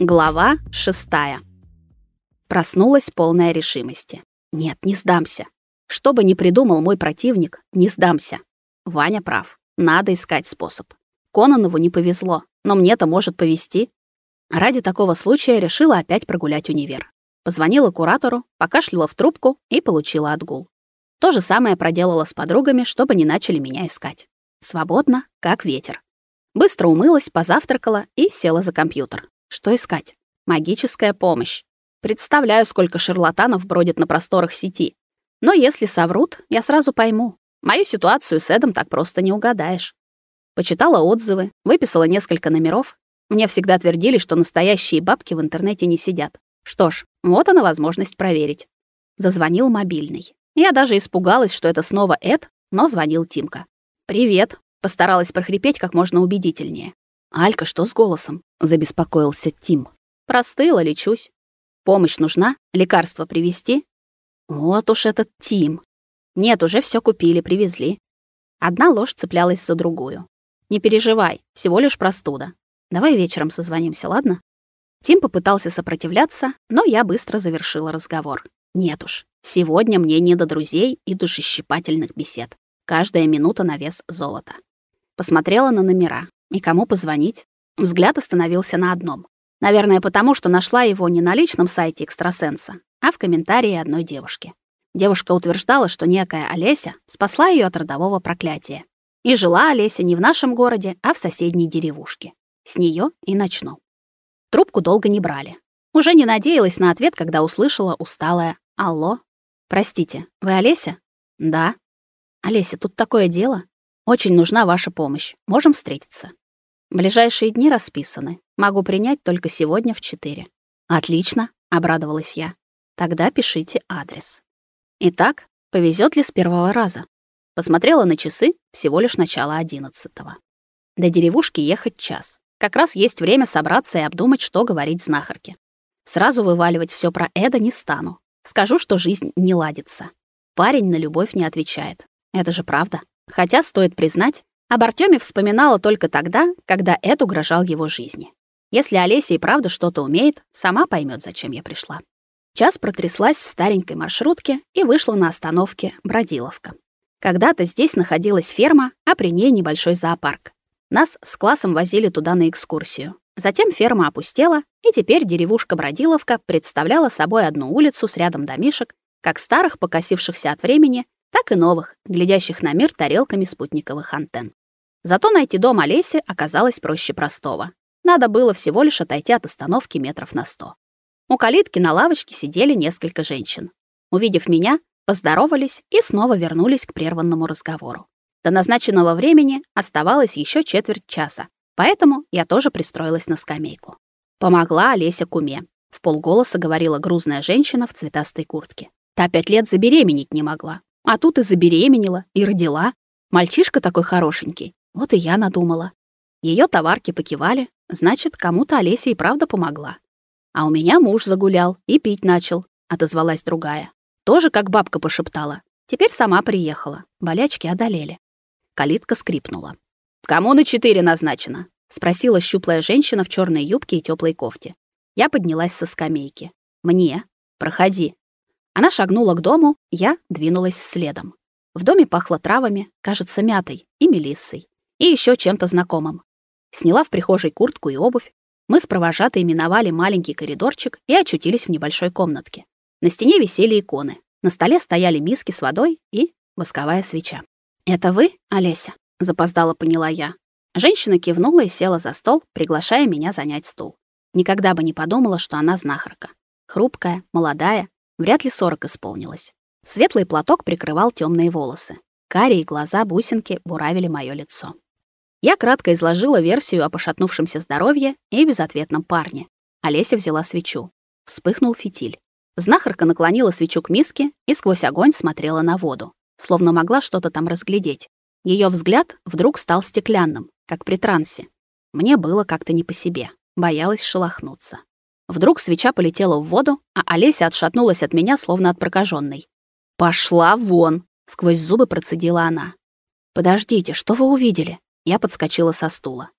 Глава шестая. Проснулась полная решимости. Нет, не сдамся. Что бы ни придумал мой противник, не сдамся. Ваня прав. Надо искать способ. Кононову не повезло, но мне-то может повезти. Ради такого случая решила опять прогулять универ. Позвонила куратору, покашляла в трубку и получила отгул. То же самое проделала с подругами, чтобы не начали меня искать. Свободно, как ветер. Быстро умылась, позавтракала и села за компьютер. Что искать? Магическая помощь. Представляю, сколько шарлатанов бродит на просторах сети. Но если соврут, я сразу пойму. Мою ситуацию с Эдом так просто не угадаешь. Почитала отзывы, выписала несколько номеров. Мне всегда твердили, что настоящие бабки в интернете не сидят. Что ж, вот она возможность проверить. Зазвонил мобильный. Я даже испугалась, что это снова Эд, но звонил Тимка. «Привет», — постаралась прохрипеть как можно убедительнее. «Алька, что с голосом?» — забеспокоился Тим. «Простыла, лечусь. Помощь нужна? Лекарство привезти?» «Вот уж этот Тим. Нет, уже все купили, привезли. Одна ложь цеплялась за другую. Не переживай, всего лишь простуда. Давай вечером созвонимся, ладно?» Тим попытался сопротивляться, но я быстро завершила разговор. Нет уж, сегодня мне не до друзей и душещипательных бесед. Каждая минута на вес золота. Посмотрела на номера. И кому позвонить? Взгляд остановился на одном. Наверное, потому что нашла его не на личном сайте экстрасенса, а в комментарии одной девушки. Девушка утверждала, что некая Олеся спасла ее от родового проклятия. И жила Олеся не в нашем городе, а в соседней деревушке. С нее и начну. Трубку долго не брали. Уже не надеялась на ответ, когда услышала усталое «Алло». «Простите, вы Олеся?» «Да». «Олеся, тут такое дело. Очень нужна ваша помощь. Можем встретиться?» Ближайшие дни расписаны. Могу принять только сегодня в 4. Отлично, обрадовалась я. Тогда пишите адрес. Итак, повезет ли с первого раза? Посмотрела на часы, всего лишь начало одиннадцатого. До деревушки ехать час. Как раз есть время собраться и обдумать, что говорить знахарке. Сразу вываливать все про Эда не стану. Скажу, что жизнь не ладится. Парень на любовь не отвечает. Это же правда. Хотя, стоит признать, об Артёме вспоминала только тогда, когда Эд угрожал его жизни. Если Олеся и правда что-то умеет, сама поймет, зачем я пришла. Час протряслась в старенькой маршрутке и вышла на остановке Бродиловка. Когда-то здесь находилась ферма, а при ней небольшой зоопарк. Нас с классом возили туда на экскурсию. Затем ферма опустела, и теперь деревушка Бродиловка представляла собой одну улицу с рядом домишек, как старых, покосившихся от времени, так и новых, глядящих на мир тарелками спутниковых антенн. Зато найти дом Олеси оказалось проще простого. Надо было всего лишь отойти от остановки метров на сто. У калитки на лавочке сидели несколько женщин. Увидев меня, поздоровались и снова вернулись к прерванному разговору. До назначенного времени оставалось еще четверть часа, поэтому я тоже пристроилась на скамейку. Помогла Олеся куме. В полголоса говорила грузная женщина в цветастой куртке. Та пять лет забеременеть не могла. А тут и забеременела, и родила. Мальчишка такой хорошенький. Вот и я надумала. Ее товарки покивали, значит, кому-то Олеся и правда помогла. А у меня муж загулял и пить начал, отозвалась другая. Тоже как бабка пошептала. Теперь сама приехала. Болячки одолели. Калитка скрипнула. «Кому на четыре назначено?» — спросила щуплая женщина в черной юбке и теплой кофте. Я поднялась со скамейки. «Мне. Проходи». Она шагнула к дому, я двинулась следом. В доме пахло травами, кажется, мятой и мелиссой, и еще чем-то знакомым. Сняла в прихожей куртку и обувь. Мы с провожатой миновали маленький коридорчик и очутились в небольшой комнатке. На стене висели иконы. На столе стояли миски с водой и восковая свеча. «Это вы, Олеся?» — запоздала поняла я. Женщина кивнула и села за стол, приглашая меня занять стул. Никогда бы не подумала, что она знахарка. Хрупкая, молодая, Вряд ли сорок исполнилось. Светлый платок прикрывал темные волосы. Карие глаза бусинки буравили мое лицо. Я кратко изложила версию о пошатнувшемся здоровье и безответном парне. Олеся взяла свечу. Вспыхнул фитиль. Знахарка наклонила свечу к миске и сквозь огонь смотрела на воду, словно могла что-то там разглядеть. Ее взгляд вдруг стал стеклянным, как при трансе. Мне было как-то не по себе, боялась шелохнуться. Вдруг свеча полетела в воду, а Олеся отшатнулась от меня, словно от прокаженной. «Пошла вон!» — сквозь зубы процедила она. «Подождите, что вы увидели?» Я подскочила со стула.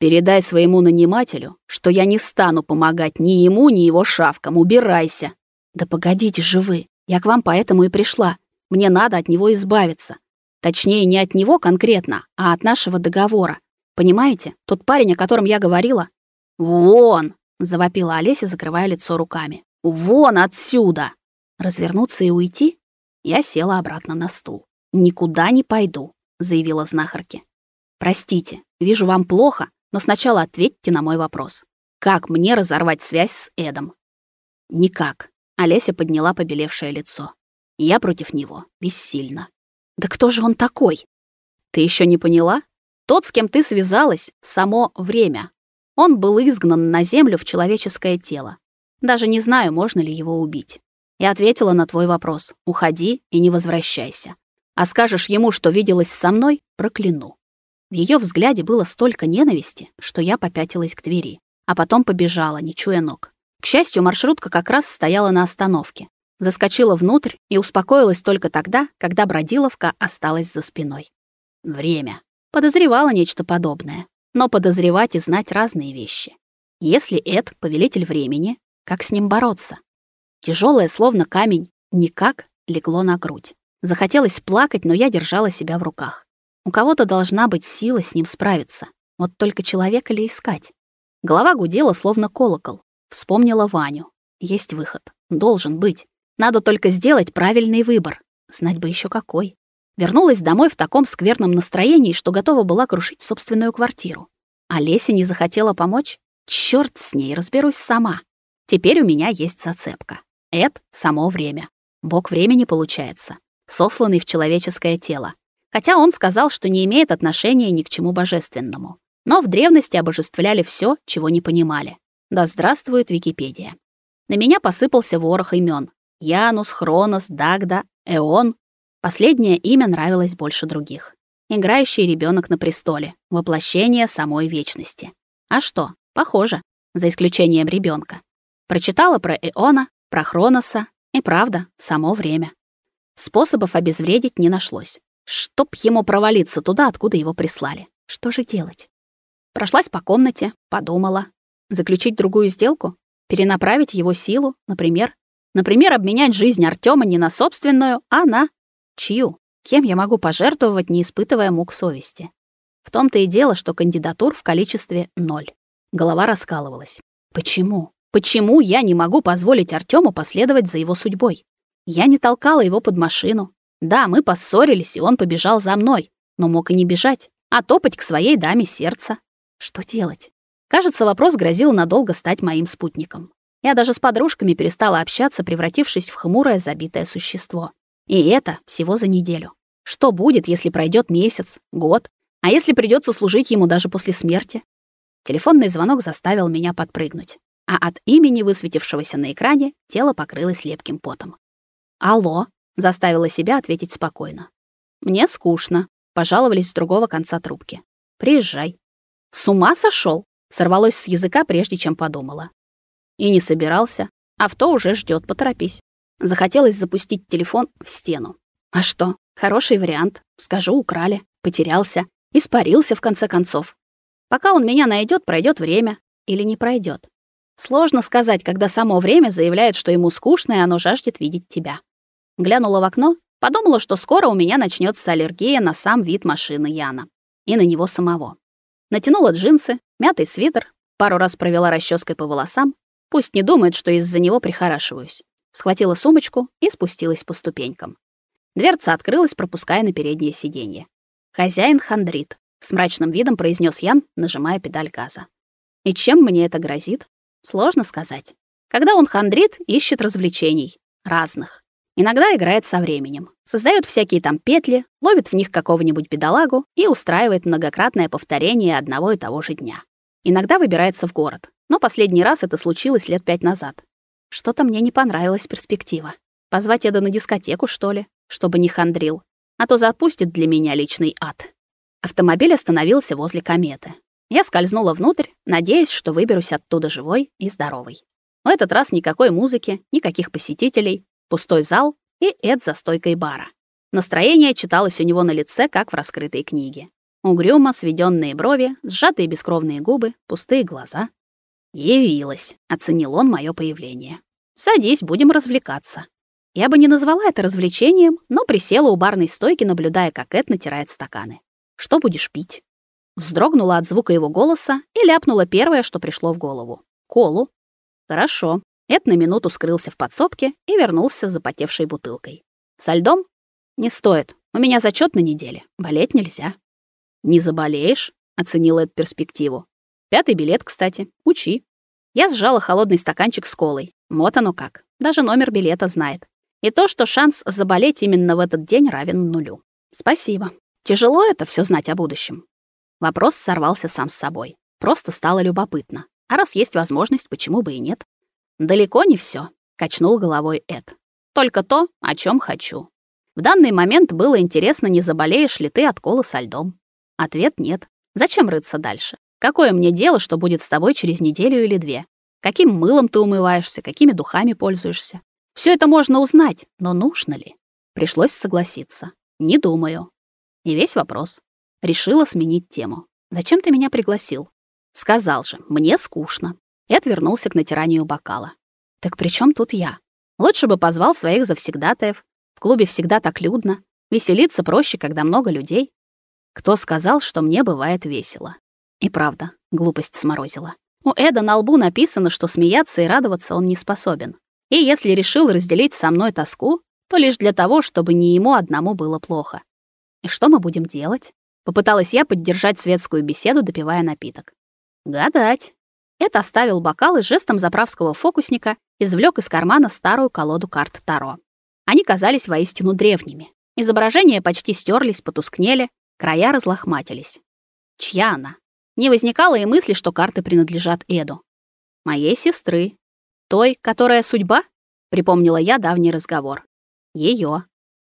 Передай своему нанимателю, что я не стану помогать ни ему, ни его шавкам. Убирайся. Да погодите же вы. Я к вам поэтому и пришла. Мне надо от него избавиться. Точнее, не от него конкретно, а от нашего договора. Понимаете? Тот парень, о котором я говорила. Вон, завопила Олеся, закрывая лицо руками. Вон отсюда. Развернуться и уйти? Я села обратно на стул. Никуда не пойду, заявила знахарке. Простите, вижу вам плохо, но сначала ответьте на мой вопрос. Как мне разорвать связь с Эдом? Никак. Олеся подняла побелевшее лицо. Я против него бессильна. Да кто же он такой? Ты еще не поняла? Тот, с кем ты связалась, само время. Он был изгнан на землю в человеческое тело. Даже не знаю, можно ли его убить. Я ответила на твой вопрос. Уходи и не возвращайся. А скажешь ему, что виделась со мной, прокляну. В ее взгляде было столько ненависти, что я попятилась к двери, а потом побежала, не чуя ног. К счастью, маршрутка как раз стояла на остановке. Заскочила внутрь и успокоилась только тогда, когда бродиловка осталась за спиной. Время. Подозревала нечто подобное. Но подозревать и знать разные вещи. Если Эд — повелитель времени, как с ним бороться? Тяжелое, словно камень, никак легло на грудь. Захотелось плакать, но я держала себя в руках. У кого-то должна быть сила с ним справиться. Вот только человека ли искать? Голова гудела, словно колокол. Вспомнила Ваню. Есть выход. Должен быть. Надо только сделать правильный выбор. Знать бы еще какой. Вернулась домой в таком скверном настроении, что готова была крушить собственную квартиру. А Леся не захотела помочь? Чёрт с ней, разберусь сама. Теперь у меня есть зацепка. Эд — само время. Бог времени получается, сосланный в человеческое тело хотя он сказал, что не имеет отношения ни к чему божественному. Но в древности обожествляли все, чего не понимали. Да здравствует Википедия. На меня посыпался ворох имен: Янус, Хронос, Дагда, Эон. Последнее имя нравилось больше других. Играющий ребенок на престоле, воплощение самой вечности. А что? Похоже, за исключением ребенка. Прочитала про Эона, про Хроноса и правда, само время. Способов обезвредить не нашлось. Чтоб ему провалиться туда, откуда его прислали. Что же делать? Прошлась по комнате, подумала. Заключить другую сделку? Перенаправить его силу, например? Например, обменять жизнь Артема не на собственную, а на... Чью? Кем я могу пожертвовать, не испытывая мук совести? В том-то и дело, что кандидатур в количестве ноль. Голова раскалывалась. Почему? Почему я не могу позволить Артему последовать за его судьбой? Я не толкала его под машину, да, мы поссорились, и он побежал за мной, но мог и не бежать, а топать к своей даме сердца. Что делать? Кажется, вопрос грозил надолго стать моим спутником. Я даже с подружками перестала общаться, превратившись в хмурое забитое существо. И это всего за неделю. Что будет, если пройдет месяц, год, а если придется служить ему даже после смерти? Телефонный звонок заставил меня подпрыгнуть, а от имени, высветившегося на экране, тело покрылось лепким потом. «Алло», Заставила себя ответить спокойно. Мне скучно, пожаловались с другого конца трубки. Приезжай. С ума сошел? Сорвалось с языка, прежде чем подумала. И не собирался. Авто уже ждет, поторопись. Захотелось запустить телефон в стену. А что? Хороший вариант. Скажу, украли, потерялся, испарился в конце концов. Пока он меня найдет, пройдет время или не пройдет. Сложно сказать, когда само время заявляет, что ему скучно, и оно жаждет видеть тебя. Глянула в окно, подумала, что скоро у меня начнется аллергия на сам вид машины Яна и на него самого. Натянула джинсы, мятый свитер, пару раз провела расческой по волосам, пусть не думает, что из-за него прихорашиваюсь. Схватила сумочку и спустилась по ступенькам. Дверца открылась, пропуская на переднее сиденье. «Хозяин хандрит», — с мрачным видом произнес Ян, нажимая педаль газа. «И чем мне это грозит? Сложно сказать. Когда он хандрит, ищет развлечений. Разных. Иногда играет со временем, создает всякие там петли, ловит в них какого-нибудь бедолагу и устраивает многократное повторение одного и того же дня. Иногда выбирается в город, но последний раз это случилось лет пять назад. Что-то мне не понравилась перспектива. Позвать Эда на дискотеку, что ли, чтобы не хандрил, а то запустит для меня личный ад. Автомобиль остановился возле кометы. Я скользнула внутрь, надеясь, что выберусь оттуда живой и здоровой. В этот раз никакой музыки, никаких посетителей, пустой зал и Эд за стойкой бара. Настроение читалось у него на лице, как в раскрытой книге. Угрюмо сведенные брови, сжатые бескровные губы, пустые глаза. «Явилась», — оценил он мое появление. «Садись, будем развлекаться». Я бы не назвала это развлечением, но присела у барной стойки, наблюдая, как Эд натирает стаканы. «Что будешь пить?» Вздрогнула от звука его голоса и ляпнула первое, что пришло в голову. «Колу». «Хорошо». Эд на минуту скрылся в подсобке и вернулся с запотевшей бутылкой. «Со льдом?» «Не стоит. У меня зачет на неделе. Болеть нельзя». «Не заболеешь?» — оценил Эд перспективу. «Пятый билет, кстати. Учи». Я сжала холодный стаканчик с колой. Вот оно как. Даже номер билета знает. И то, что шанс заболеть именно в этот день равен нулю. Спасибо. Тяжело это все знать о будущем. Вопрос сорвался сам с собой. Просто стало любопытно. А раз есть возможность, почему бы и нет? Далеко не все, качнул головой Эд. Только то, о чем хочу. В данный момент было интересно, не заболеешь ли ты от колы со льдом. Ответ нет. Зачем рыться дальше? Какое мне дело, что будет с тобой через неделю или две? Каким мылом ты умываешься, какими духами пользуешься? Все это можно узнать, но нужно ли? Пришлось согласиться. Не думаю. И весь вопрос. Решила сменить тему. Зачем ты меня пригласил? Сказал же, мне скучно. И отвернулся к натиранию бокала. Так при чем тут я? Лучше бы позвал своих завсегдатаев. В клубе всегда так людно. Веселиться проще, когда много людей. Кто сказал, что мне бывает весело? И правда, глупость сморозила. У Эда на лбу написано, что смеяться и радоваться он не способен. И если решил разделить со мной тоску, то лишь для того, чтобы не ему одному было плохо. И что мы будем делать? Попыталась я поддержать светскую беседу, допивая напиток. Гадать. Эд оставил бокал и жестом заправского фокусника извлек из кармана старую колоду карт Таро. Они казались воистину древними. Изображения почти стерлись, потускнели, края разлохматились. Чья она? Не возникало и мысли, что карты принадлежат Эду. Моей сестры. Той, которая судьба? Припомнила я давний разговор. Ее.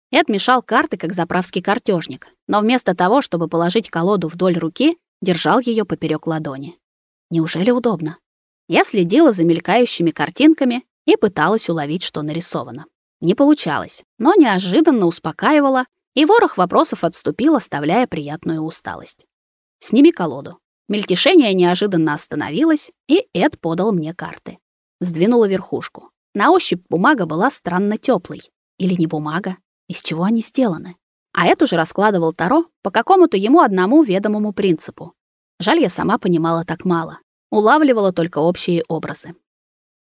Эд мешал карты, как заправский картежник, но вместо того, чтобы положить колоду вдоль руки, держал ее поперек ладони. Неужели удобно? Я следила за мелькающими картинками и пыталась уловить, что нарисовано. Не получалось, но неожиданно успокаивала, и ворох вопросов отступил, оставляя приятную усталость. «Сними колоду», Мельтешение неожиданно остановилось, и Эд подал мне карты. Сдвинула верхушку. На ощупь бумага была странно теплой. Или не бумага? Из чего они сделаны? А Эд уже раскладывал Таро по какому-то ему одному ведомому принципу. Жаль, я сама понимала так мало. Улавливала только общие образы.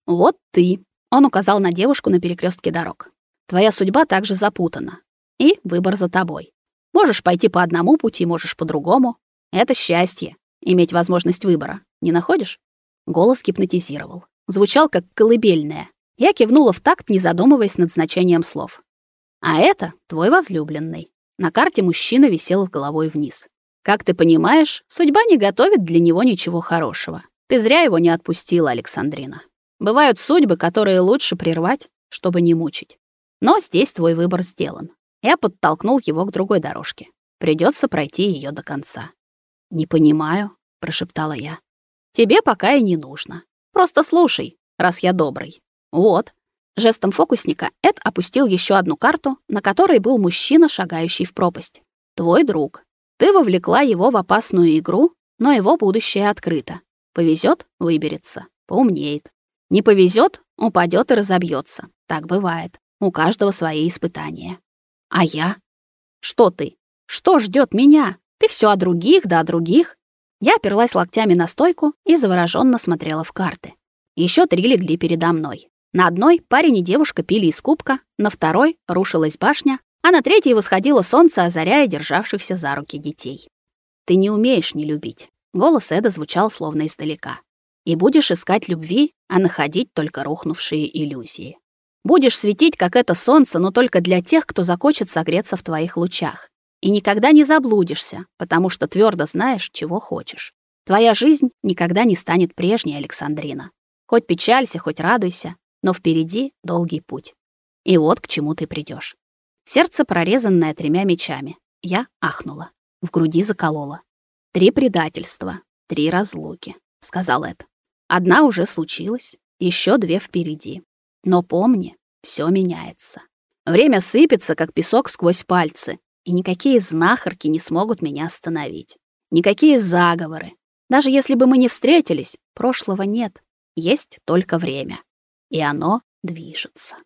«Вот ты», — он указал на девушку на перекрестке дорог. «Твоя судьба также запутана. И выбор за тобой. Можешь пойти по одному пути, можешь по другому. Это счастье иметь возможность выбора. Не находишь? Голос гипнотизировал. Звучал как колыбельная. Я кивнула в такт, не задумываясь над значением слов. А это твой возлюбленный. На карте мужчина висел головой вниз. Как ты понимаешь, судьба не готовит для него ничего хорошего. Ты зря его не отпустила, Александрина. Бывают судьбы, которые лучше прервать, чтобы не мучить. Но здесь твой выбор сделан. Я подтолкнул его к другой дорожке. Придется пройти ее до конца. «Не понимаю», — прошептала я. «Тебе пока и не нужно. Просто слушай, раз я добрый. Вот». Жестом фокусника Эд опустил еще одну карту, на которой был мужчина, шагающий в пропасть. «Твой друг. Ты вовлекла его в опасную игру, но его будущее открыто. Повезет — выберется, поумнеет. Не повезет — упадет и разобьется. Так бывает. У каждого свои испытания. А я? Что ты? Что ждет меня? Ты все о других, да о других. Я оперлась локтями на стойку и завороженно смотрела в карты. Еще три легли передо мной. На одной парень и девушка пили из кубка, на второй рушилась башня, а на третьей восходило солнце, озаряя державшихся за руки детей. «Ты не умеешь не любить», — голос Эда звучал словно издалека. «И будешь искать любви, а находить только рухнувшие иллюзии. Будешь светить, как это солнце, но только для тех, кто захочет согреться в твоих лучах. И никогда не заблудишься, потому что твердо знаешь, чего хочешь. Твоя жизнь никогда не станет прежней, Александрина. Хоть печалься, хоть радуйся, но впереди долгий путь. И вот к чему ты придешь. Сердце, прорезанное тремя мечами. Я ахнула. В груди заколола. Три предательства, три разлуки, сказал Эд. Одна уже случилась, еще две впереди. Но помни, все меняется. Время сыпется, как песок сквозь пальцы, И никакие знахарки не смогут меня остановить. Никакие заговоры. Даже если бы мы не встретились, прошлого нет. Есть только время. И оно движется.